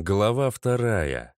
Глава вторая.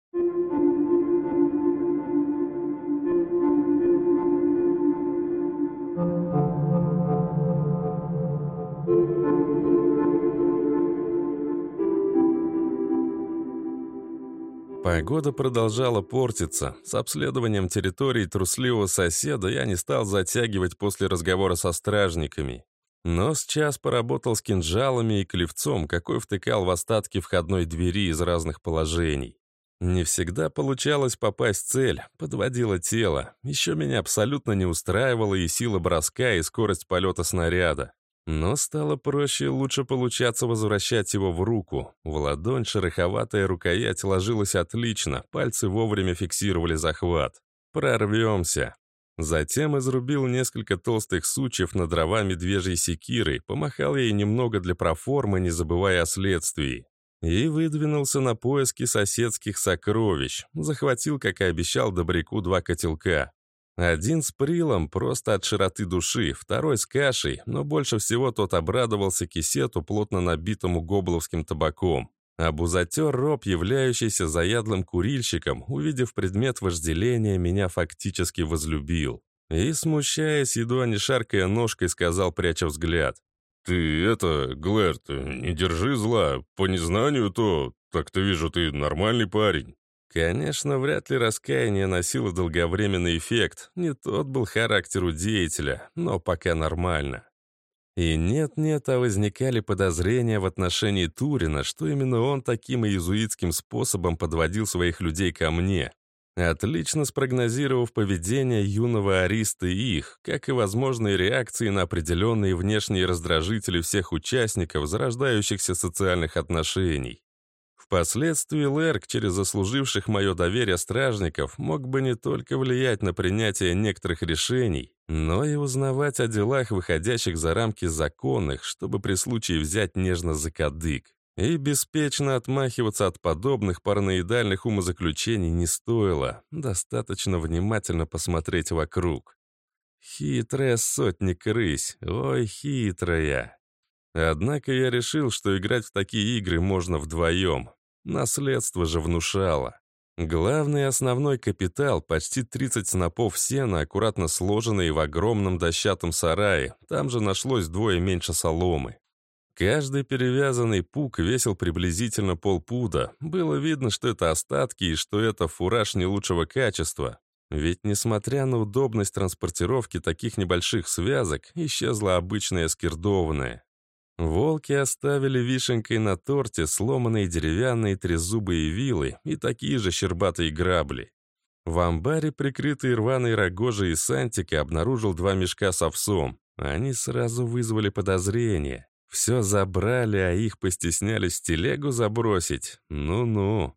Погода продолжала портиться. С обследованием территории трусливого соседа я не стал затягивать после разговора со стражниками. Но сейчас поработал с кинжалами и клевцом, какой втыкал в остатки входной двери из разных положений. Не всегда получалось попасть в цель, подводило тело. Еще меня абсолютно не устраивала и сила броска, и скорость полета снаряда. Но стало проще и лучше получаться возвращать его в руку. В ладонь шероховатая рукоять ложилась отлично, пальцы вовремя фиксировали захват. Прорвемся. Затем изрубил несколько толстых сучьев на дрова медвежьей секирой, помахал ей немного для проформы, не забывая о следствии. И выдвинулся на поиски соседских сокровищ. Захватил, как и обещал, добряку два котелка. Один с прилом, просто от широты души, второй с кашей, но больше всего тот обрадовался кисету, плотно набитому гобловским табаком. А бузатер Роб, являющийся заядлым курильщиком, увидев предмет вожделения, меня фактически возлюбил. И, смущаясь, едва не шаркая ножкой, сказал, пряча взгляд. «Ты это, Глэрт, не держи зла. По незнанию то, так-то вижу, ты нормальный парень». Конечно, вряд ли раскаяние носило долговременный эффект, не тот был характер у деятеля, но пока нормально. И нет-нет, а возникали подозрения в отношении Турина, что именно он таким иезуитским способом подводил своих людей ко мне, отлично спрогнозировав поведение юного Ариста и их, как и возможные реакции на определенные внешние раздражители всех участников зарождающихся социальных отношений. Впоследствии Лерк, через заслуживших мое доверие стражников, мог бы не только влиять на принятие некоторых решений, но и узнавать о делах, выходящих за рамки законных, чтобы при случае взять нежно за кадык. И беспечно отмахиваться от подобных параноидальных умозаключений не стоило, достаточно внимательно посмотреть вокруг. Хитрая сотник рысь, ой, хитрая. Однако я решил, что играть в такие игры можно вдвоем, Наследство же внушало. Главный основной капитал, почти 30 снопов сена, аккуратно сложенные в огромном дощатом сарае, там же нашлось двое меньше соломы. Каждый перевязанный пук весил приблизительно полпуда. Было видно, что это остатки и что это фураж не лучшего качества. Ведь, несмотря на удобность транспортировки таких небольших связок, исчезла обычная скирдованная. Волки оставили вишенкой на торте сломанные деревянные трезубые вилы и такие же щербатые грабли. В амбаре, прикрытые рваной рогожей и сантика, обнаружил два мешка с овсом. Они сразу вызвали подозрение. Все забрали, а их постеснялись телегу забросить. Ну-ну.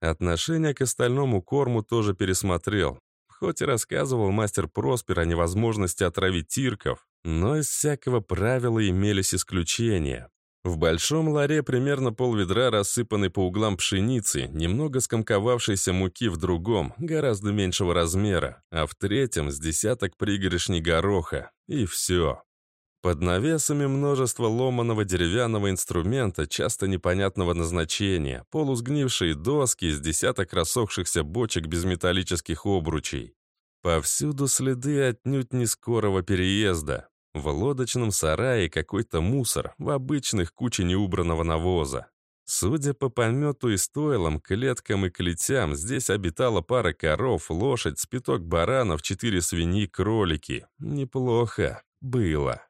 Отношение к остальному корму тоже пересмотрел. Хоть и рассказывал мастер Проспер о невозможности отравить тирков, но из всякого правила имелись исключения. В большом ларе примерно полведра рассыпанной по углам пшеницы, немного скомковавшейся муки в другом, гораздо меньшего размера, а в третьем с десяток пригоршней гороха. И все. Под навесами множество ломаного деревянного инструмента, часто непонятного назначения, полусгнившие доски с десяток рассохшихся бочек без металлических обручей. Повсюду следы отнюдь не скорого переезда. В лодочном сарае какой-то мусор, в обычных куче неубранного навоза. Судя по помету и стойлам, клеткам и клетям, здесь обитала пара коров, лошадь, спиток баранов, четыре свиньи, кролики. Неплохо. Было.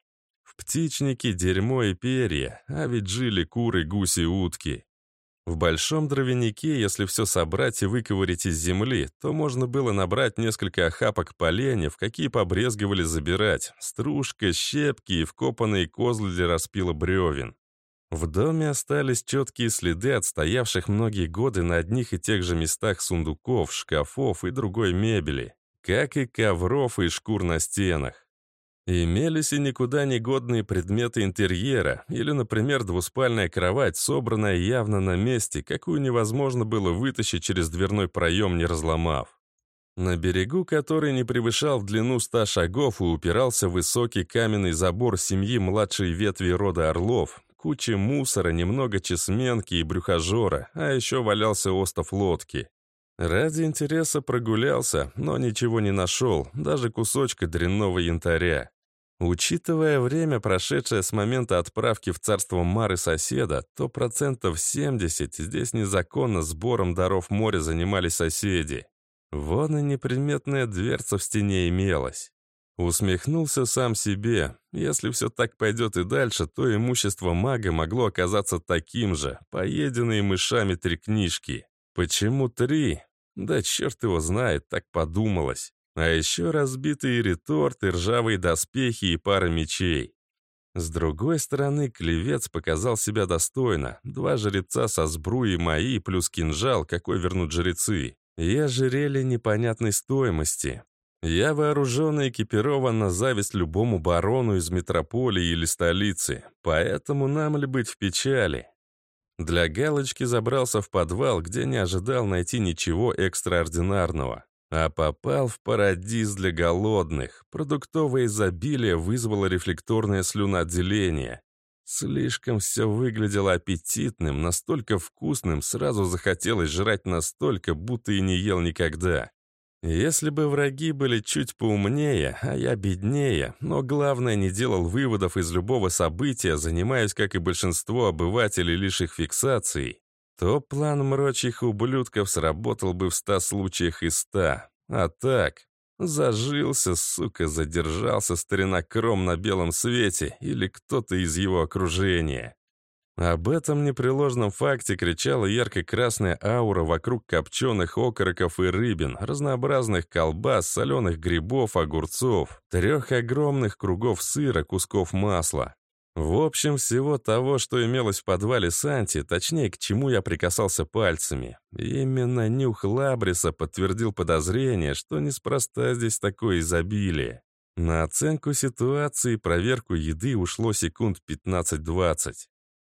В птичнике дерьмо и перья, а ведь жили куры, гуси, утки. В большом дровянике, если все собрать и выковырить из земли, то можно было набрать несколько охапок поленьев, какие побрезговали забирать, стружка, щепки и вкопанные козлы для распила бревен. В доме остались четкие следы отстоявших многие годы на одних и тех же местах сундуков, шкафов и другой мебели, как и ковров и шкур на стенах. Имелись и никуда не годные предметы интерьера, или, например, двуспальная кровать, собранная явно на месте, какую невозможно было вытащить через дверной проем, не разломав. На берегу, который не превышал в длину ста шагов и упирался в высокий каменный забор семьи младшей ветви рода Орлов, куча мусора, немного чесменки и брюхожора, а еще валялся остов лодки. Ради интереса прогулялся, но ничего не нашел, даже кусочка дрянного янтаря. Учитывая время, прошедшее с момента отправки в царство Мары соседа, то процентов 70 здесь незаконно сбором даров моря занимались соседи. Вон и неприметная дверца в стене имелась. Усмехнулся сам себе. Если все так пойдет и дальше, то имущество мага могло оказаться таким же, поеденные мышами три книжки. Почему три? Да черт его знает, так подумалось. А еще разбитые реторты, ржавые доспехи и пара мечей. С другой стороны, клевец показал себя достойно. Два жреца со сбруей мои, плюс кинжал, какой вернут жрецы. И ожерелье непонятной стоимости. Я вооружен и экипирован на зависть любому барону из метрополии или столицы, поэтому нам ли быть в печали? Для галочки забрался в подвал, где не ожидал найти ничего экстраординарного. А попал в парадиз для голодных. Продуктовое изобилие вызвало рефлекторное слюноотделение. Слишком все выглядело аппетитным, настолько вкусным, сразу захотелось жрать настолько, будто и не ел никогда. Если бы враги были чуть поумнее, а я беднее, но главное, не делал выводов из любого события, занимаясь, как и большинство обывателей, лишь их фиксацией, то план мрочих ублюдков сработал бы в ста случаях из ста. А так, зажился, сука, задержался старинокром на белом свете или кто-то из его окружения. Об этом непреложном факте кричала ярко-красная аура вокруг копченых окороков и рыбин, разнообразных колбас, соленых грибов, огурцов, трех огромных кругов сыра, кусков масла. В общем, всего того, что имелось в подвале Санти, точнее, к чему я прикасался пальцами. Именно нюх Лабриса подтвердил подозрение, что неспроста здесь такое изобилие. На оценку ситуации и проверку еды ушло секунд 15-20.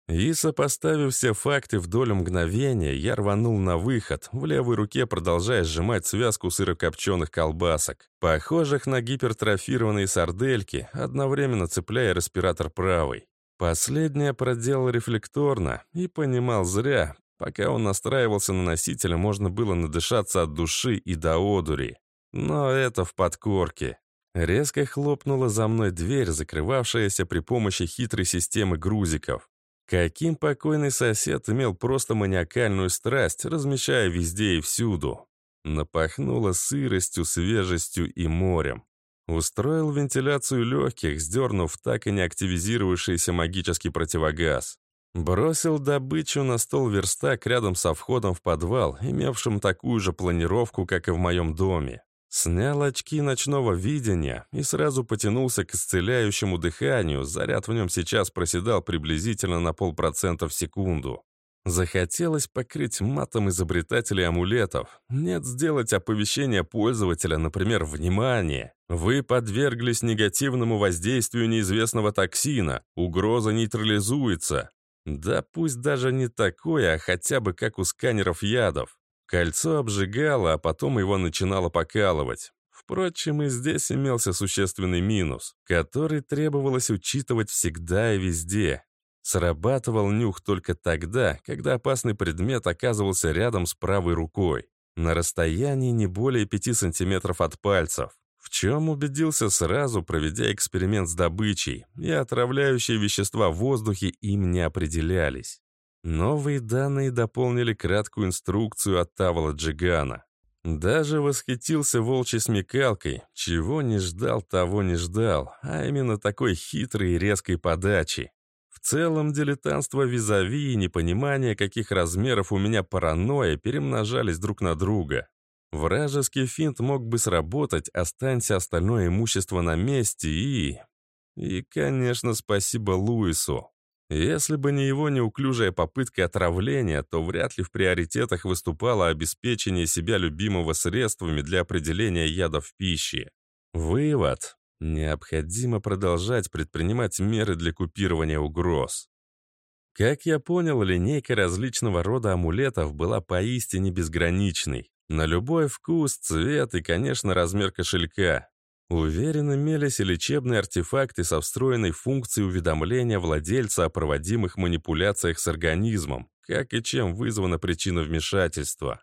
И, сопоставив все факты вдоль мгновения, я рванул на выход, в левой руке продолжая сжимать связку сырокопченых колбасок, похожих на гипертрофированные сардельки, одновременно цепляя респиратор правой. Последнее проделал рефлекторно и понимал зря. Пока он настраивался на носителя, можно было надышаться от души и до одури. Но это в подкорке. Резко хлопнула за мной дверь, закрывавшаяся при помощи хитрой системы грузиков. Каким покойный сосед имел просто маниакальную страсть, размещая везде и всюду. Напахнуло сыростью, свежестью и морем. Устроил вентиляцию легких, сдернув так и не активизировавшийся магический противогаз. Бросил добычу на стол верстак рядом со входом в подвал, имевшим такую же планировку, как и в моем доме. Снял очки ночного видения и сразу потянулся к исцеляющему дыханию, заряд в нем сейчас проседал приблизительно на полпроцента в секунду. Захотелось покрыть матом изобретателей амулетов. Нет, сделать оповещение пользователя, например, «Внимание! Вы подверглись негативному воздействию неизвестного токсина. Угроза нейтрализуется». Да пусть даже не такое, а хотя бы как у сканеров ядов. Кольцо обжигало, а потом его начинало покалывать. Впрочем, и здесь имелся существенный минус, который требовалось учитывать всегда и везде. Срабатывал нюх только тогда, когда опасный предмет оказывался рядом с правой рукой, на расстоянии не более 5 сантиметров от пальцев. В чем убедился сразу, проведя эксперимент с добычей, и отравляющие вещества в воздухе им не определялись. Новые данные дополнили краткую инструкцию от Тавола Джигана. Даже восхитился волчьей смекалкой, чего не ждал, того не ждал, а именно такой хитрой и резкой подачи. В целом, дилетантство визави и непонимание, каких размеров у меня паранойя, перемножались друг на друга. Вражеский финт мог бы сработать, останься остальное имущество на месте и... И, конечно, спасибо Луису. Если бы не его неуклюжая попытка отравления, то вряд ли в приоритетах выступало обеспечение себя любимого средствами для определения ядов в пище. Вывод. Необходимо продолжать предпринимать меры для купирования угроз. Как я понял, линейка различного рода амулетов была поистине безграничной. На любой вкус, цвет и, конечно, размер кошелька. Уверен, имелись и лечебные артефакты со встроенной функцией уведомления владельца о проводимых манипуляциях с организмом, как и чем вызвана причина вмешательства.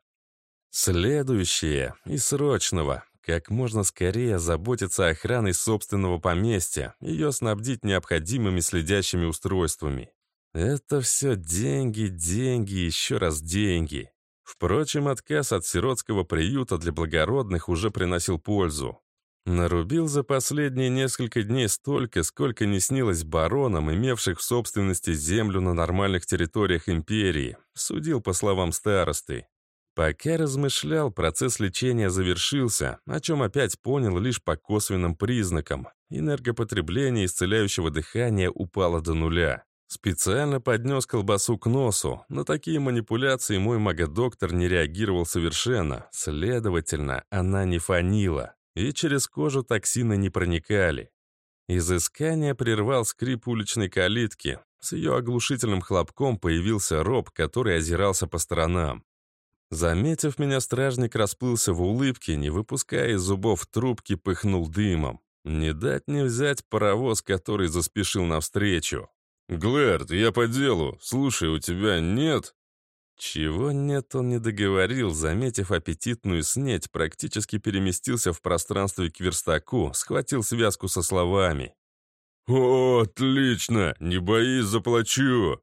Следующее, и срочного, как можно скорее заботиться охраной собственного поместья, ее снабдить необходимыми следящими устройствами. Это все деньги, деньги, еще раз деньги. Впрочем, отказ от сиротского приюта для благородных уже приносил пользу. Нарубил за последние несколько дней столько, сколько не снилось баронам, имевших в собственности землю на нормальных территориях империи, судил по словам старосты. Пока размышлял, процесс лечения завершился, о чем опять понял лишь по косвенным признакам. Энергопотребление исцеляющего дыхания упало до нуля. Специально поднес колбасу к носу. На такие манипуляции мой магодоктор не реагировал совершенно. Следовательно, она не фанила и через кожу токсины не проникали. Изыскание прервал скрип уличной калитки. С ее оглушительным хлопком появился роб, который озирался по сторонам. Заметив меня, стражник расплылся в улыбке, не выпуская из зубов трубки, пыхнул дымом. Не дать не взять паровоз, который заспешил навстречу. «Глэрд, я по делу. Слушай, у тебя нет...» Чего нет, он не договорил, заметив аппетитную снеть, практически переместился в пространстве к верстаку, схватил связку со словами. «О, отлично! Не боись, заплачу!»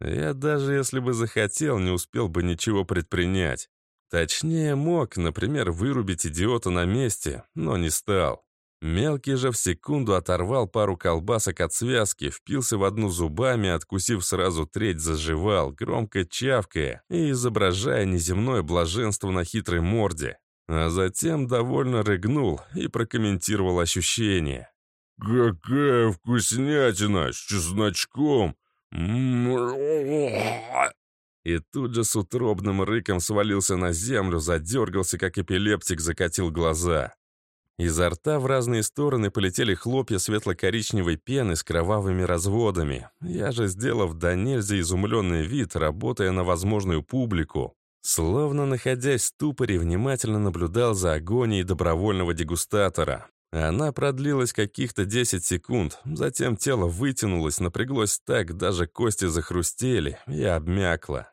Я даже если бы захотел, не успел бы ничего предпринять. Точнее, мог, например, вырубить идиота на месте, но не стал. Мелкий же в секунду оторвал пару колбасок от связки, впился в одну зубами, откусив сразу треть, заживал, громко чавкая и изображая неземное блаженство на хитрой морде. А затем довольно рыгнул и прокомментировал ощущения. «Какая вкуснятина! С чесночком! И тут же с утробным рыком свалился на землю, задергался, как эпилептик, закатил глаза. Изо рта в разные стороны полетели хлопья светло-коричневой пены с кровавыми разводами. Я же, сделав до нельзя изумленный вид, работая на возможную публику, словно находясь в ступоре, внимательно наблюдал за агонией добровольного дегустатора. Она продлилась каких-то 10 секунд, затем тело вытянулось, напряглось так, даже кости захрустели и обмякло.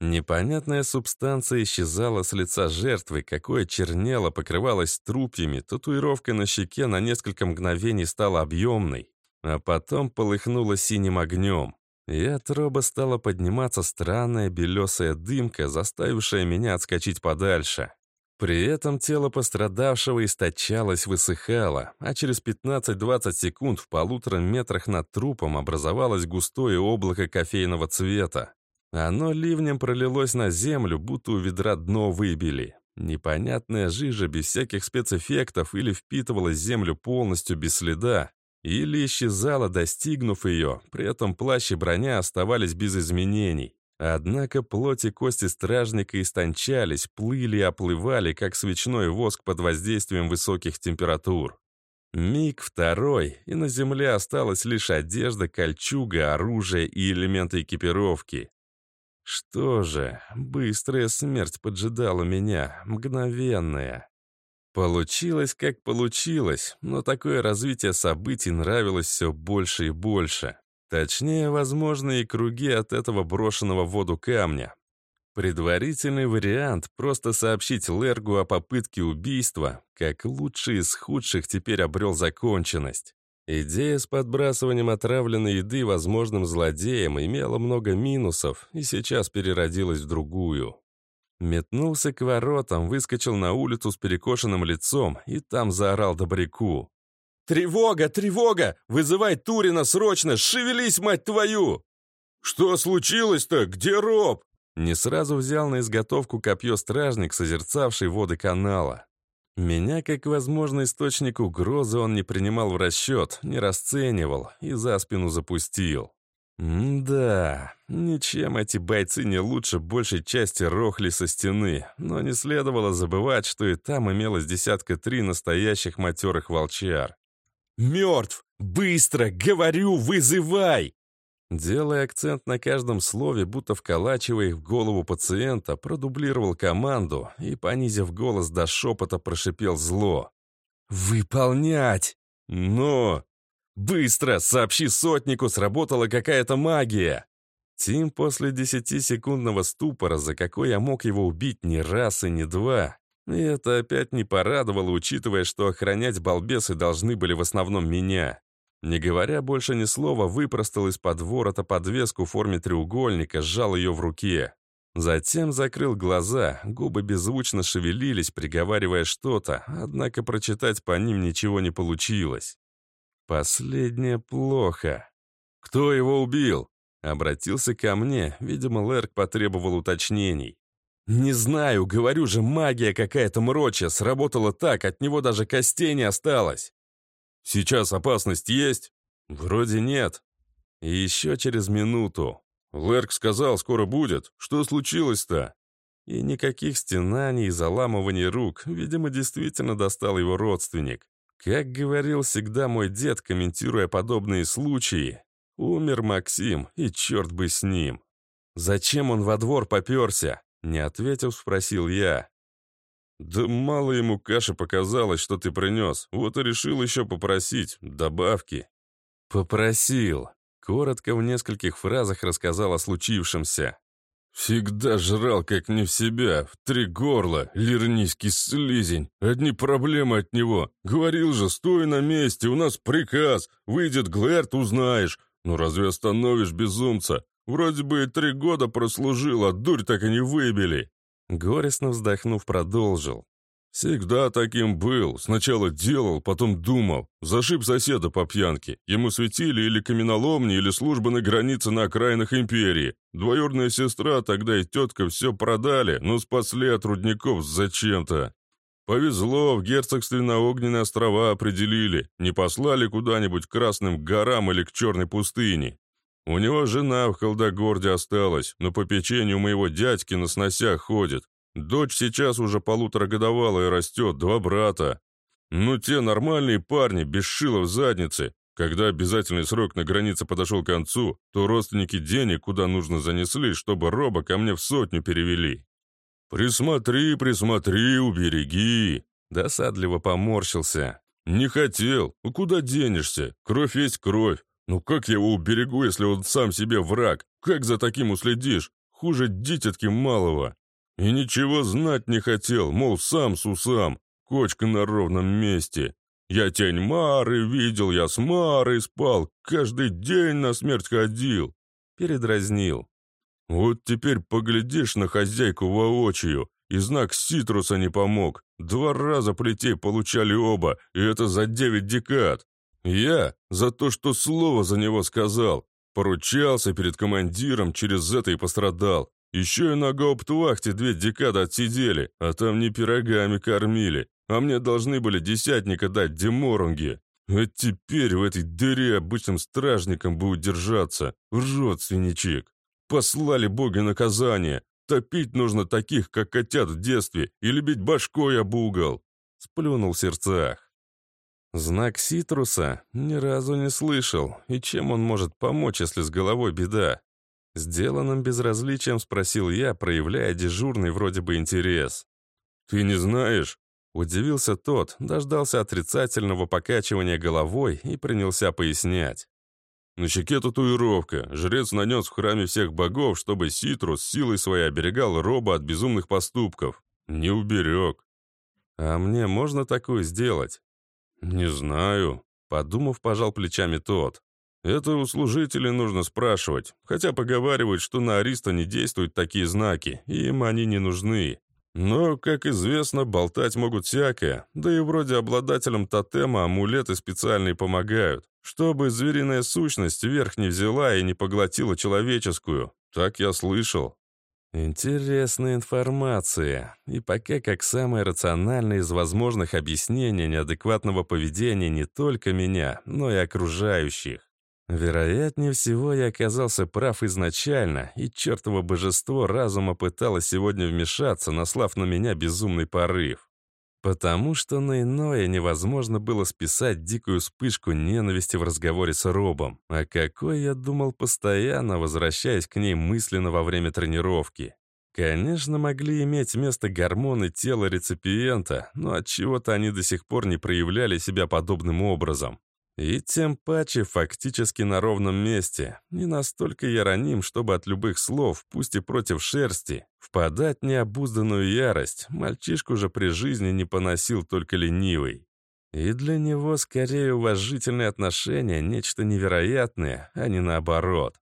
Непонятная субстанция исчезала с лица жертвы, какое чернело, покрывалось трупьями, татуировка на щеке на несколько мгновений стала объемной, а потом полыхнула синим огнем. И от роба стала подниматься странная белесая дымка, заставившая меня отскочить подальше. При этом тело пострадавшего источалось, высыхало, а через 15-20 секунд в полутора метрах над трупом образовалось густое облако кофейного цвета. Оно ливнем пролилось на землю, будто у ведра дно выбили. Непонятная жижа без всяких спецэффектов или впитывала землю полностью без следа, или исчезала, достигнув ее, при этом плащ и броня оставались без изменений. Однако плоть и кости стражника истончались, плыли и оплывали, как свечной воск под воздействием высоких температур. Миг второй, и на земле осталась лишь одежда, кольчуга, оружие и элементы экипировки. Что же, быстрая смерть поджидала меня, мгновенная. Получилось, как получилось, но такое развитие событий нравилось все больше и больше. Точнее, возможные круги от этого брошенного в воду камня. Предварительный вариант — просто сообщить Лергу о попытке убийства, как лучший из худших теперь обрел законченность. Идея с подбрасыванием отравленной еды возможным злодеям имела много минусов и сейчас переродилась в другую. Метнулся к воротам, выскочил на улицу с перекошенным лицом и там заорал добряку. «Тревога! Тревога! Вызывай Турина срочно! Шевелись, мать твою!» «Что случилось-то? Где Роб?» Не сразу взял на изготовку копье стражник, созерцавший воды канала. Меня, как возможный источник угрозы, он не принимал в расчет, не расценивал и за спину запустил. да, ничем эти бойцы не лучше большей части рохли со стены, но не следовало забывать, что и там имелось десятка три настоящих матерых волчар. «Мертв! Быстро! Говорю, вызывай!» Делая акцент на каждом слове, будто вколачивая их в голову пациента, продублировал команду и, понизив голос до шепота, прошипел зло. «Выполнять!» «Но...» «Быстро! Сообщи сотнику, сработала какая-то магия!» Тим после десятисекундного ступора, за какой я мог его убить не раз и не два. И это опять не порадовало, учитывая, что охранять балбесы должны были в основном меня. Не говоря больше ни слова, выпростал из-под ворота подвеску в форме треугольника, сжал ее в руке. Затем закрыл глаза, губы беззвучно шевелились, приговаривая что-то, однако прочитать по ним ничего не получилось. Последнее плохо. «Кто его убил?» Обратился ко мне, видимо, Лерк потребовал уточнений. «Не знаю, говорю же, магия какая-то мрочая, сработала так, от него даже костей не осталось». «Сейчас опасность есть?» «Вроде нет». И еще через минуту. Лерк сказал, скоро будет. Что случилось-то? И никаких стенаний и заламываний рук. Видимо, действительно достал его родственник. Как говорил всегда мой дед, комментируя подобные случаи, умер Максим, и черт бы с ним. Зачем он во двор поперся? Не ответив, спросил я. «Да мало ему каши показалось, что ты принес. Вот и решил еще попросить. Добавки». «Попросил. Коротко в нескольких фразах рассказал о случившемся. «Всегда жрал, как не в себя, в три горла, лирнийский слизень. Одни проблемы от него. Говорил же, стой на месте, у нас приказ. Выйдет Глэрт, узнаешь. Ну разве остановишь безумца? Вроде бы и три года прослужил, а дурь так и не выбили». Горестно вздохнув, продолжил. «Всегда таким был. Сначала делал, потом думал. Зашиб соседа по пьянке. Ему светили или каменоломни, или служба на границе на окраинах империи. Двоюродная сестра тогда и тетка все продали, но спасли от рудников зачем-то. Повезло, в герцогстве на Огненные острова определили. Не послали куда-нибудь к Красным горам или к Черной пустыне. У него жена в Халдогорде осталась, но по печенью моего дядьки на сносях ходит. Дочь сейчас уже полуторагодовалая растет, два брата. Ну, те нормальные парни, без шила в заднице. Когда обязательный срок на границе подошел к концу, то родственники денег куда нужно занесли, чтобы Роба ко мне в сотню перевели. «Присмотри, присмотри, убереги!» Досадливо поморщился. «Не хотел. Ну куда денешься? Кровь есть кровь. Ну как я его уберегу, если он сам себе враг? Как за таким уследишь? Хуже дитятки малого. И ничего знать не хотел, мол, сам с усам, кочка на ровном месте. Я тень Мары видел, я с Марой спал, каждый день на смерть ходил. Передразнил. Вот теперь поглядишь на хозяйку воочию, и знак Ситруса не помог. Два раза плетей получали оба, и это за девять декад. Я за то, что слово за него сказал. Поручался перед командиром, через это и пострадал. Еще и на гауптвахте две декады отсидели, а там не пирогами кормили, а мне должны были десятника дать деморунги. А теперь в этой дыре обычным стражником будет держаться, родственничек. Послали боги наказание. Топить нужно таких, как котят в детстве, или бить башкой об угол. Сплюнул в сердцах. Знак Ситруса ни разу не слышал, и чем он может помочь, если с головой беда? Сделанным безразличием спросил я, проявляя дежурный вроде бы интерес. «Ты не знаешь?» Удивился тот, дождался отрицательного покачивания головой и принялся пояснять. На щеке татуировка. Жрец нанес в храме всех богов, чтобы Ситрус силой своей оберегал Роба от безумных поступков. Не уберег. А мне можно такое сделать? Не знаю. Подумав, пожал плечами тот. Это у служителей нужно спрашивать, хотя поговаривают, что на Ариста не действуют такие знаки, и им они не нужны. Но, как известно, болтать могут всякое, да и вроде обладателям тотема амулеты специальные помогают, чтобы звериная сущность вверх не взяла и не поглотила человеческую. Так я слышал. Интересная информация. И пока как самое рациональное из возможных объяснений неадекватного поведения не только меня, но и окружающих. Вероятнее всего, я оказался прав изначально, и чертово божество разума пыталось сегодня вмешаться, наслав на меня безумный порыв. Потому что на иное невозможно было списать дикую вспышку ненависти в разговоре с Робом, а какой я думал постоянно, возвращаясь к ней мысленно во время тренировки. Конечно, могли иметь место гормоны тела реципиента, но от чего то они до сих пор не проявляли себя подобным образом. И тем паче фактически на ровном месте. Не настолько я раним, чтобы от любых слов, пусть и против шерсти, впадать необузданную ярость. Мальчишку же при жизни не поносил только ленивый. И для него скорее уважительные отношения — нечто невероятное, а не наоборот.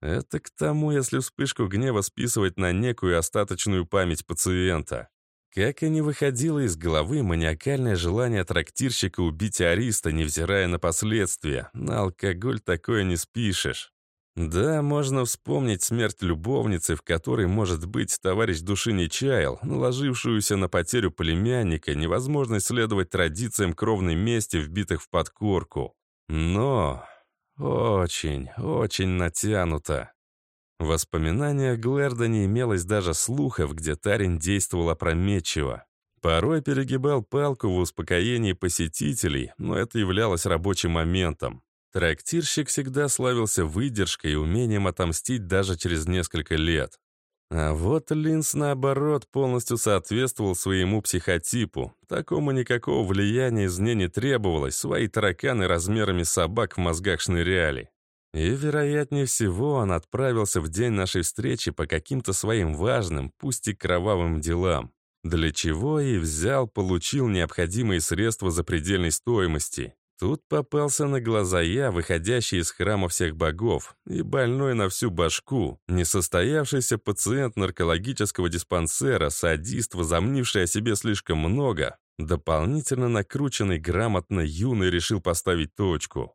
Это к тому, если вспышку гнева списывать на некую остаточную память пациента. Как и не выходило из головы маниакальное желание трактирщика убить Ариста, невзирая на последствия. На алкоголь такое не спишешь. Да, можно вспомнить смерть любовницы, в которой, может быть, товарищ души не чаял, наложившуюся на потерю племянника, невозможность следовать традициям кровной мести, вбитых в подкорку. Но очень, очень натянуто. В воспоминаниях Глэрда не имелось даже слухов, где Тарин действовал опрометчиво. Порой перегибал палку в успокоении посетителей, но это являлось рабочим моментом. Трактирщик всегда славился выдержкой и умением отомстить даже через несколько лет. А вот Линс, наоборот, полностью соответствовал своему психотипу. Такому никакого влияния извне не требовалось, свои тараканы размерами собак в мозгах шныряли. И, вероятнее всего, он отправился в день нашей встречи по каким-то своим важным, пусть и кровавым делам. Для чего и взял, получил необходимые средства запредельной стоимости. Тут попался на глаза я, выходящий из храма всех богов, и больной на всю башку, несостоявшийся пациент наркологического диспансера, садист, возомнивший о себе слишком много, дополнительно накрученный грамотно юный решил поставить точку.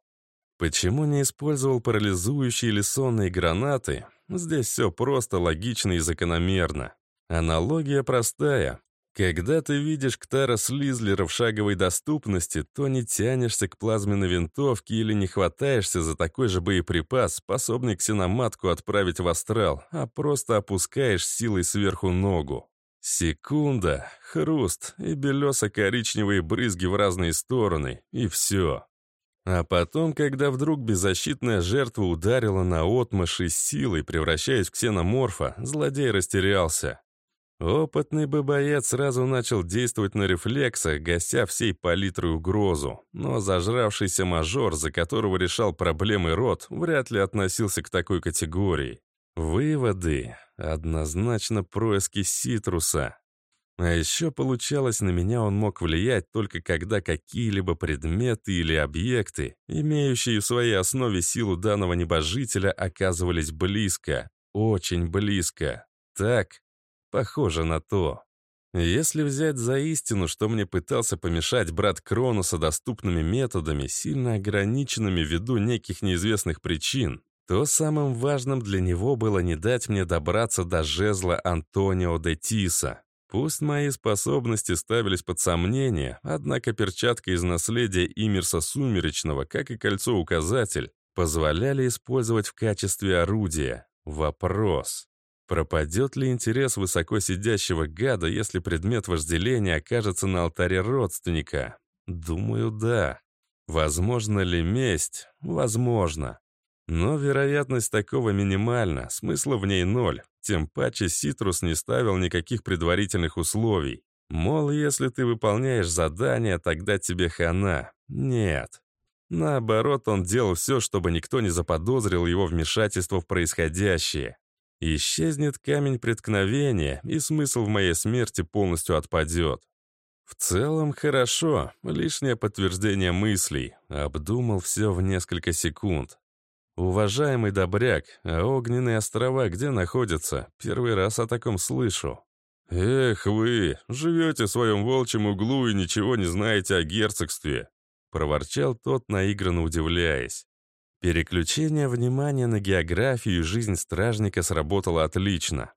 Почему не использовал парализующие или сонные гранаты? Здесь все просто, логично и закономерно. Аналогия простая. Когда ты видишь Ктара Слизлера в шаговой доступности, то не тянешься к плазменной винтовке или не хватаешься за такой же боеприпас, способный ксеноматку отправить в астрал, а просто опускаешь силой сверху ногу. Секунда, хруст и белесо-коричневые брызги в разные стороны, и все. А потом, когда вдруг беззащитная жертва ударила на отмышь и силой, превращаясь в ксеноморфа, злодей растерялся. Опытный бы боец сразу начал действовать на рефлексах, гася всей палитрой угрозу. Но зажравшийся мажор, за которого решал проблемы рот, вряд ли относился к такой категории. Выводы. Однозначно происки Ситруса. А еще получалось, на меня он мог влиять только когда какие-либо предметы или объекты, имеющие в своей основе силу данного небожителя, оказывались близко, очень близко. Так, Похоже на то. Если взять за истину, что мне пытался помешать брат Кронуса доступными методами, сильно ограниченными ввиду неких неизвестных причин, то самым важным для него было не дать мне добраться до жезла Антонио де Тиса. Пусть мои способности ставились под сомнение, однако перчатка из наследия Имерса Сумеречного, как и кольцо-указатель, позволяли использовать в качестве орудия. Вопрос. Пропадет ли интерес высоко сидящего гада, если предмет вожделения окажется на алтаре родственника? Думаю, да. Возможно ли месть? Возможно. Но вероятность такого минимальна, смысла в ней ноль. Тем паче Ситрус не ставил никаких предварительных условий. Мол, если ты выполняешь задание, тогда тебе хана. Нет. Наоборот, он делал все, чтобы никто не заподозрил его вмешательство в происходящее. Исчезнет камень преткновения, и смысл в моей смерти полностью отпадет. В целом хорошо, лишнее подтверждение мыслей. Обдумал все в несколько секунд. Уважаемый добряк, а огненные острова где находятся? Первый раз о таком слышу. Эх вы, живете в своем волчьем углу и ничего не знаете о герцогстве. Проворчал тот, наигранно удивляясь. Переключение внимания на географию и жизнь стражника сработало отлично.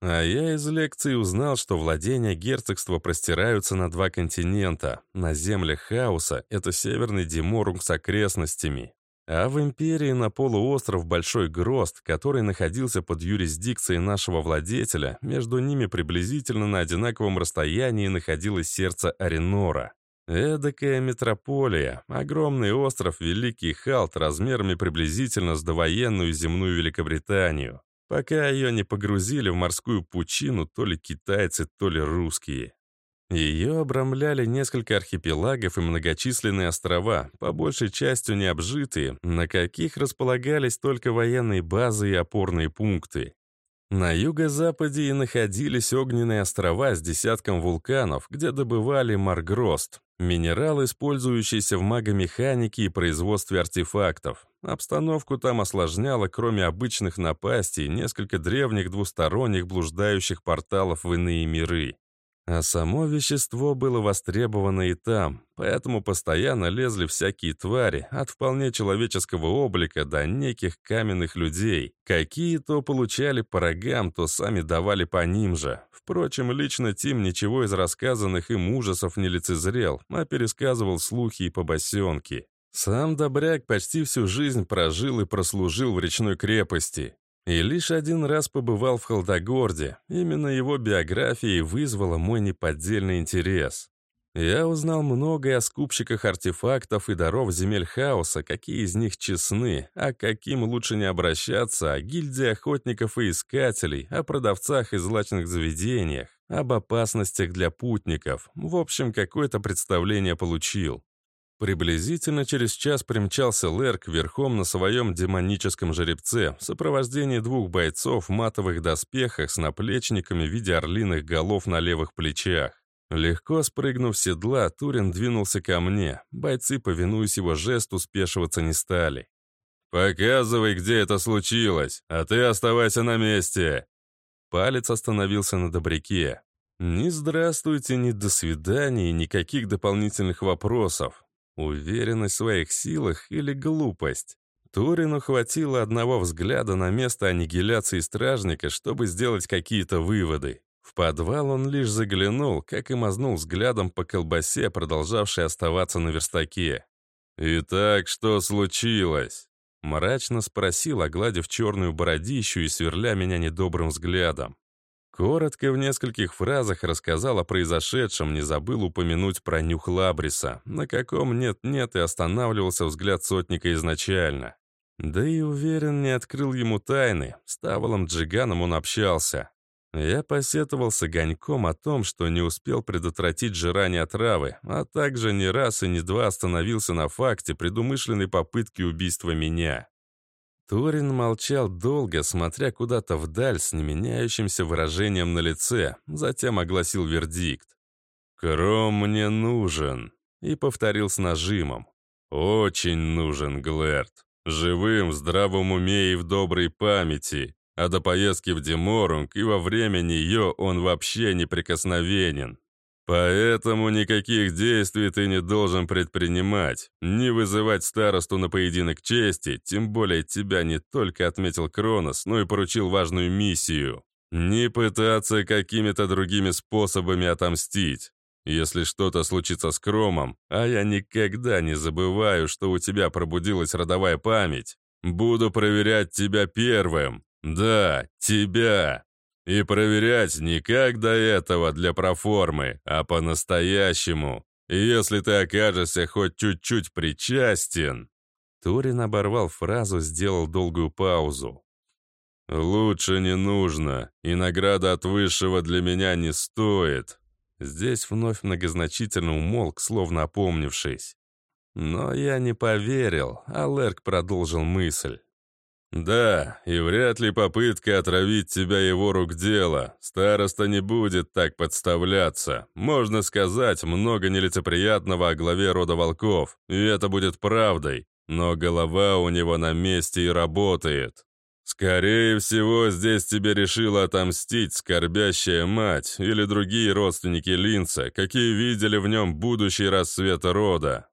А я из лекции узнал, что владения герцогства простираются на два континента. На землях хаоса — это северный Деморунг с окрестностями. А в империи на полуостров Большой Грост, который находился под юрисдикцией нашего владетеля, между ними приблизительно на одинаковом расстоянии находилось сердце Аренора. Эдакая метрополия, огромный остров Великий Халт размерами приблизительно с довоенную земную Великобританию. пока ее не погрузили в морскую пучину то ли китайцы, то ли русские. Ее обрамляли несколько архипелагов и многочисленные острова, по большей частью необжитые, на каких располагались только военные базы и опорные пункты. На юго-западе и находились огненные острова с десятком вулканов, где добывали маргрост, минерал, использующийся в магомеханике и производстве артефактов. Обстановку там осложняло, кроме обычных напастей, несколько древних двусторонних блуждающих порталов в иные миры. А само вещество было востребовано и там, поэтому постоянно лезли всякие твари, от вполне человеческого облика до неких каменных людей. Какие то получали по рогам, то сами давали по ним же. Впрочем, лично Тим ничего из рассказанных им ужасов не лицезрел, а пересказывал слухи и побосенки. Сам Добряк почти всю жизнь прожил и прослужил в речной крепости. И лишь один раз побывал в Холдогорде. Именно его биография вызвала мой неподдельный интерес. Я узнал многое о скупщиках артефактов и даров земель хаоса, какие из них честны, а каким лучше не обращаться, о гильдии охотников и искателей, о продавцах и злачных заведениях, об опасностях для путников. В общем, какое-то представление получил. Приблизительно через час примчался Лерк верхом на своем демоническом жеребце в сопровождении двух бойцов в матовых доспехах с наплечниками в виде орлиных голов на левых плечах. Легко спрыгнув с седла, Турин двинулся ко мне. Бойцы, повинуясь его жесту, спешиваться не стали. «Показывай, где это случилось, а ты оставайся на месте!» Палец остановился на добряке. «Ни здравствуйте, ни до свидания, никаких дополнительных вопросов. Уверенность в своих силах или глупость? Турину хватило одного взгляда на место аннигиляции стражника, чтобы сделать какие-то выводы. В подвал он лишь заглянул, как и мазнул взглядом по колбасе, продолжавшей оставаться на верстаке. «Итак, что случилось?» Мрачно спросил, огладив черную бородищу и сверля меня недобрым взглядом. Коротко в нескольких фразах рассказал о произошедшем, не забыл упомянуть про нюх Лабриса, на каком нет-нет и останавливался взгляд сотника изначально. Да и уверен, не открыл ему тайны, с Таволом Джиганом он общался. Я посетовал с огоньком о том, что не успел предотвратить жирание отравы, а также не раз и не два остановился на факте предумышленной попытки убийства меня. Торин молчал долго, смотря куда-то вдаль с неменяющимся выражением на лице, затем огласил вердикт. «Кром мне нужен», и повторил с нажимом. «Очень нужен, Глэрт. Живым, в здравом уме и в доброй памяти. А до поездки в Деморунг и во время нее он вообще неприкосновенен. Поэтому никаких действий ты не должен предпринимать, не вызывать старосту на поединок чести, тем более тебя не только отметил Кронос, но и поручил важную миссию. Не пытаться какими-то другими способами отомстить. Если что-то случится с Кромом, а я никогда не забываю, что у тебя пробудилась родовая память, буду проверять тебя первым. Да, тебя. И проверять не как до этого для проформы, а по-настоящему. Если ты окажешься хоть чуть-чуть причастен...» Турин оборвал фразу, сделал долгую паузу. «Лучше не нужно, и награда от высшего для меня не стоит». Здесь вновь многозначительно умолк, словно опомнившись. Но я не поверил, а Лерк продолжил мысль. «Да, и вряд ли попытка отравить тебя его рук дело. Староста не будет так подставляться. Можно сказать много нелицеприятного о главе рода волков, и это будет правдой. Но голова у него на месте и работает. Скорее всего, здесь тебе решила отомстить скорбящая мать или другие родственники Линца, какие видели в нем будущий рассвет рода.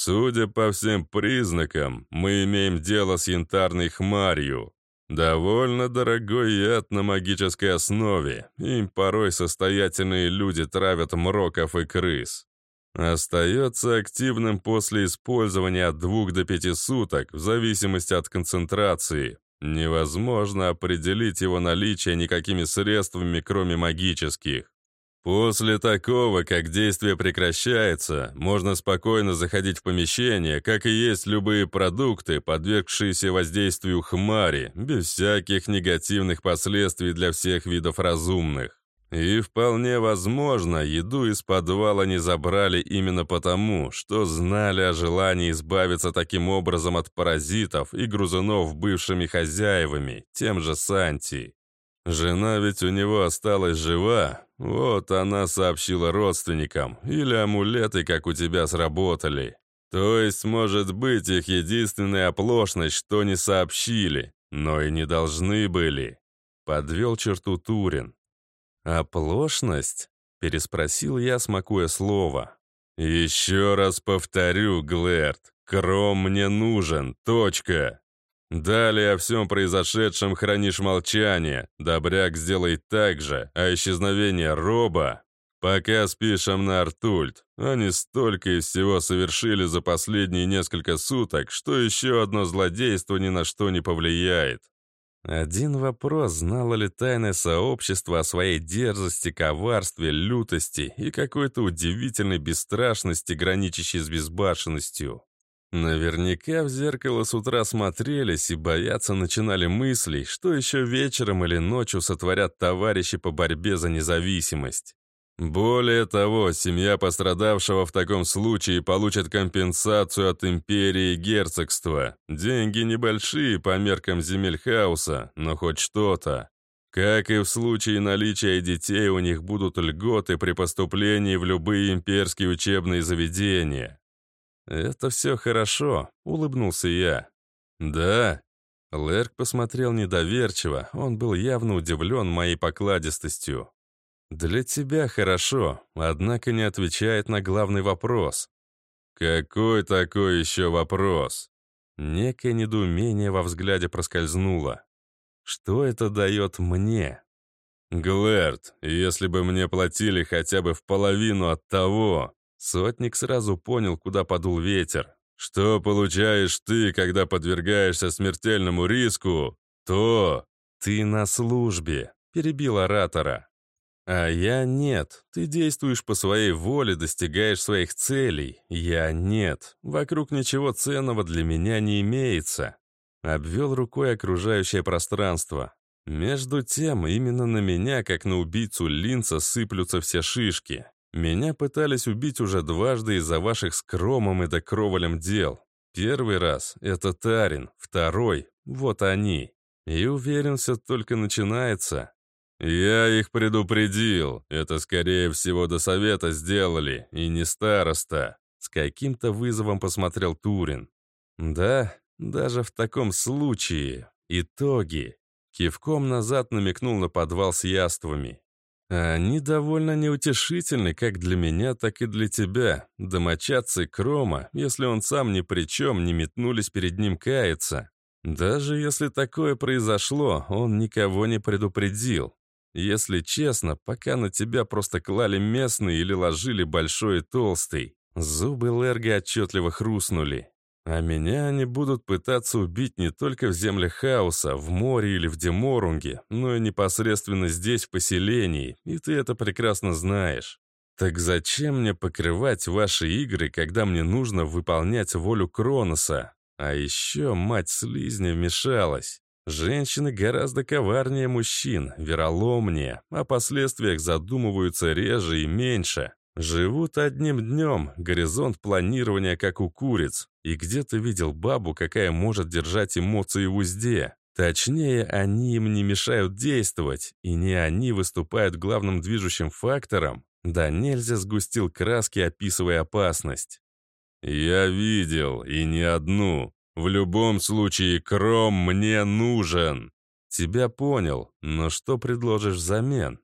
Судя по всем признакам, мы имеем дело с янтарной хмарью. Довольно дорогой яд на магической основе. Им порой состоятельные люди травят мроков и крыс. Остается активным после использования от двух до пяти суток, в зависимости от концентрации. Невозможно определить его наличие никакими средствами, кроме магических. После такого, как действие прекращается, можно спокойно заходить в помещение, как и есть любые продукты, подвергшиеся воздействию хмари, без всяких негативных последствий для всех видов разумных. И вполне возможно, еду из подвала не забрали именно потому, что знали о желании избавиться таким образом от паразитов и грузунов бывшими хозяевами, тем же Санти. Жена ведь у него осталась жива, вот она сообщила родственникам, или амулеты, как у тебя, сработали. То есть, может быть, их единственная оплошность, что не сообщили, но и не должны были. Подвел черту Турин. «Оплошность?» — переспросил я, смакуя слово. «Еще раз повторю, Глэрд, Кром мне нужен, точка. Далее о всем произошедшем хранишь молчание. Добряк сделай так же, а исчезновение Роба... Пока спишем на Артульт. Они столько из всего совершили за последние несколько суток, что еще одно злодейство ни на что не повлияет. Один вопрос, знало ли тайное сообщество о своей дерзости, коварстве, лютости и какой-то удивительной бесстрашности, граничащей с безбашенностью. Наверняка в зеркало с утра смотрелись и бояться начинали мыслей, что еще вечером или ночью сотворят товарищи по борьбе за независимость. Более того, семья пострадавшего в таком случае получит компенсацию от империи и герцогства. Деньги небольшие по меркам земель хаоса, но хоть что-то. Как и в случае наличия детей, у них будут льготы при поступлении в любые имперские учебные заведения. «Это все хорошо», — улыбнулся я. «Да?» Лерк посмотрел недоверчиво, он был явно удивлен моей покладистостью. «Для тебя хорошо, однако не отвечает на главный вопрос». «Какой такой еще вопрос?» Некое недоумение во взгляде проскользнуло. «Что это дает мне?» «Глэрд, если бы мне платили хотя бы в половину от того...» Сотник сразу понял, куда подул ветер. «Что получаешь ты, когда подвергаешься смертельному риску, то...» «Ты на службе», — перебил оратора. «А я нет. Ты действуешь по своей воле, достигаешь своих целей. Я нет. Вокруг ничего ценного для меня не имеется». Обвел рукой окружающее пространство. Между тем, именно на меня, как на убийцу Линца, сыплются все шишки. Меня пытались убить уже дважды из-за ваших с Кромом и Докроволем дел. Первый раз — это Тарин, второй — вот они. И уверен, все только начинается. Я их предупредил. Это, скорее всего, до совета сделали, и не староста. С каким-то вызовом посмотрел Турин. Да, даже в таком случае. Итоги. Кивком назад намекнул на подвал с яствами. Они довольно неутешительны как для меня, так и для тебя. Домочадцы Крома, если он сам ни при чем, не метнулись перед ним каяться. Даже если такое произошло, он никого не предупредил. Если честно, пока на тебя просто клали местные или ложили большой и толстый. Зубы Лерга отчетливо хрустнули. А меня они будут пытаться убить не только в землях хаоса, в море или в Деморунге, но и непосредственно здесь, в поселении, и ты это прекрасно знаешь. Так зачем мне покрывать ваши игры, когда мне нужно выполнять волю Кроноса? А еще мать слизня вмешалась. Женщины гораздо коварнее мужчин, вероломнее, о последствиях задумываются реже и меньше. Живут одним днем, горизонт планирования как у куриц. И где ты видел бабу, какая может держать эмоции в узде? Точнее, они им не мешают действовать, и не они выступают главным движущим фактором. Да нельзя сгустил краски, описывая опасность. «Я видел, и не одну. В любом случае, Кром мне нужен». «Тебя понял, но что предложишь взамен?»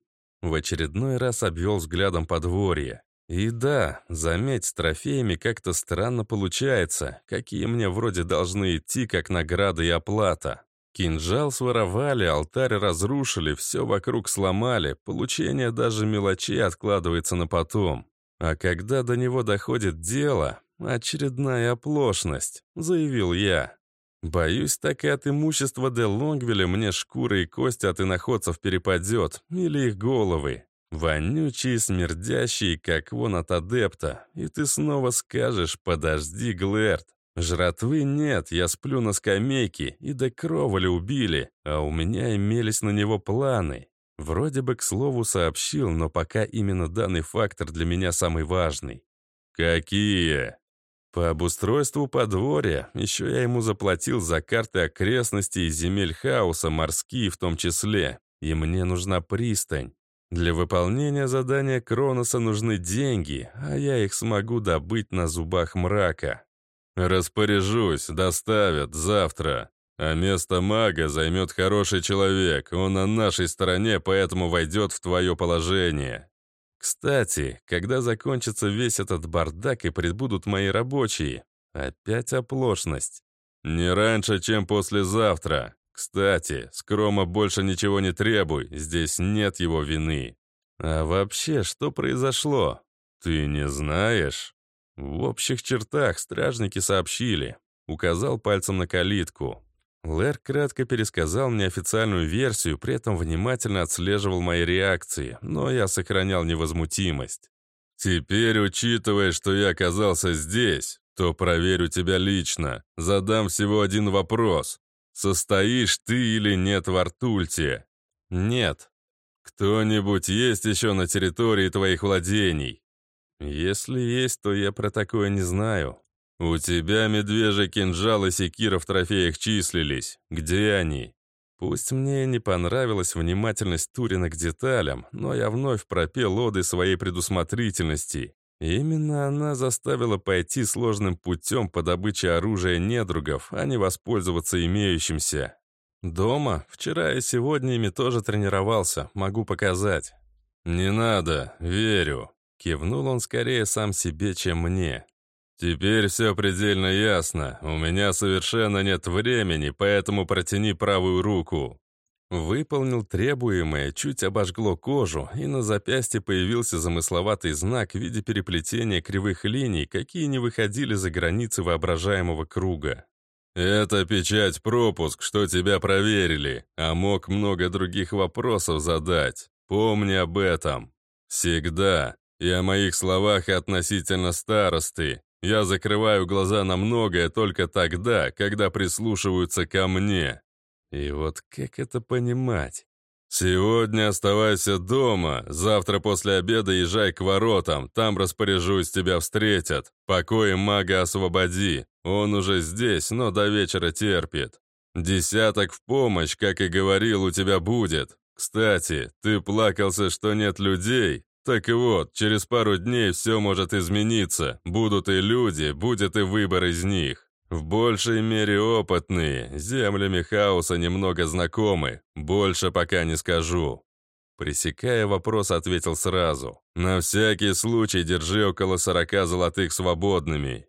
В очередной раз обвел взглядом подворье. И да, заметь, с трофеями как-то странно получается, какие мне вроде должны идти как награда и оплата. Кинжал своровали, алтарь разрушили, все вокруг сломали, получение даже мелочей откладывается на потом. А когда до него доходит дело, очередная оплошность, заявил я. Боюсь, так и от имущества де Лонгвилля мне шкуры и кости от иноходцев перепадет, или их головы. Вонючие, смердящие, как вон от адепта. И ты снова скажешь «подожди, Глэрт». Жратвы нет, я сплю на скамейке, и до кровали убили, а у меня имелись на него планы. Вроде бы к слову сообщил, но пока именно данный фактор для меня самый важный. «Какие?» По обустройству подворья, еще я ему заплатил за карты окрестностей и земель хаоса, морские в том числе, и мне нужна пристань. Для выполнения задания Кроноса нужны деньги, а я их смогу добыть на зубах мрака. Распоряжусь, доставят завтра. А место мага займет хороший человек, он на нашей стороне, поэтому войдет в твое положение. Кстати, когда закончится весь этот бардак и прибудут мои рабочие, опять оплошность. Не раньше, чем послезавтра. Кстати, скрома больше ничего не требуй, здесь нет его вины. А вообще, что произошло? Ты не знаешь? В общих чертах стражники сообщили. Указал пальцем на калитку. Лэр кратко пересказал мне официальную версию, при этом внимательно отслеживал мои реакции, но я сохранял невозмутимость. «Теперь, учитывая, что я оказался здесь, то проверю тебя лично. Задам всего один вопрос. Состоишь ты или нет в Артульте?» «Нет». «Кто-нибудь есть еще на территории твоих владений?» «Если есть, то я про такое не знаю. «У тебя медвежий кинжал и секира в трофеях числились. Где они?» Пусть мне не понравилась внимательность Турина к деталям, но я вновь пропел оды своей предусмотрительности. именно она заставила пойти сложным путем по добыче оружия недругов, а не воспользоваться имеющимся. Дома, вчера и сегодня ими тоже тренировался, могу показать. «Не надо, верю», — кивнул он скорее сам себе, чем мне. «Теперь все предельно ясно. У меня совершенно нет времени, поэтому протяни правую руку». Выполнил требуемое, чуть обожгло кожу, и на запястье появился замысловатый знак в виде переплетения кривых линий, какие не выходили за границы воображаемого круга. «Это печать-пропуск, что тебя проверили, а мог много других вопросов задать. Помни об этом. Всегда. И о моих словах относительно старосты. Я закрываю глаза на многое только тогда, когда прислушиваются ко мне. И вот как это понимать? «Сегодня оставайся дома, завтра после обеда езжай к воротам, там распоряжусь, тебя встретят. Покои мага освободи, он уже здесь, но до вечера терпит. Десяток в помощь, как и говорил, у тебя будет. Кстати, ты плакался, что нет людей, так вот, через пару дней все может измениться. Будут и люди, будет и выбор из них. В большей мере опытные, землями хаоса немного знакомы. Больше пока не скажу. Пресекая вопрос, ответил сразу. «На всякий случай держи около сорока золотых свободными».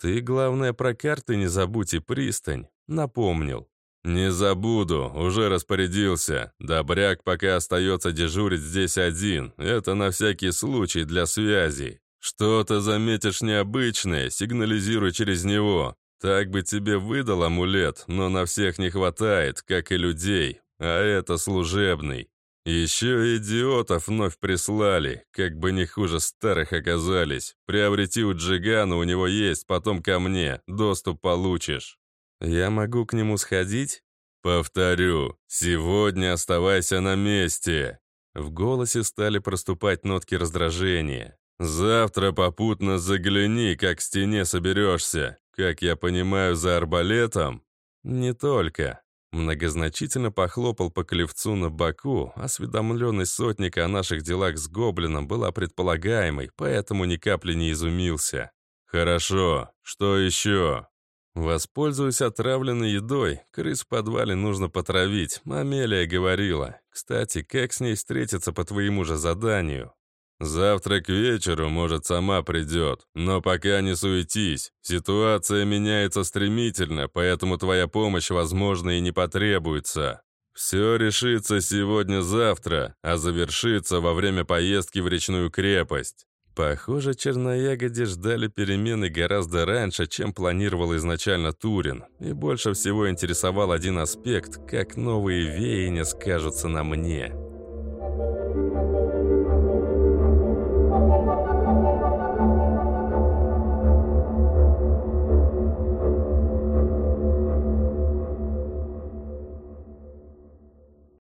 «Ты, главное, про карты не забудь и пристань», — напомнил. «Не забуду, уже распорядился. Добряк пока остается дежурить здесь один. Это на всякий случай для связи. Что-то заметишь необычное, сигнализируй через него. Так бы тебе выдал амулет, но на всех не хватает, как и людей. А это служебный. Еще идиотов вновь прислали, как бы не хуже старых оказались. Приобрети у Джигана, у него есть, потом ко мне, доступ получишь. «Я могу к нему сходить?» «Повторю, сегодня оставайся на месте!» В голосе стали проступать нотки раздражения. «Завтра попутно загляни, как к стене соберешься. Как я понимаю, за арбалетом?» «Не только». Многозначительно похлопал по клевцу на боку. Осведомленность сотника о наших делах с гоблином была предполагаемой, поэтому ни капли не изумился. «Хорошо. Что еще?» Воспользуюсь отравленной едой. Крыс в подвале нужно потравить. Амелия говорила. Кстати, как с ней встретиться по твоему же заданию? Завтра к вечеру, может, сама придет. Но пока не суетись. Ситуация меняется стремительно, поэтому твоя помощь, возможно, и не потребуется. Все решится сегодня-завтра, а завершится во время поездки в речную крепость. Похоже, черноягоде ждали перемены гораздо раньше, чем планировал изначально Турин, и больше всего интересовал один аспект, как новые веяния скажутся на мне.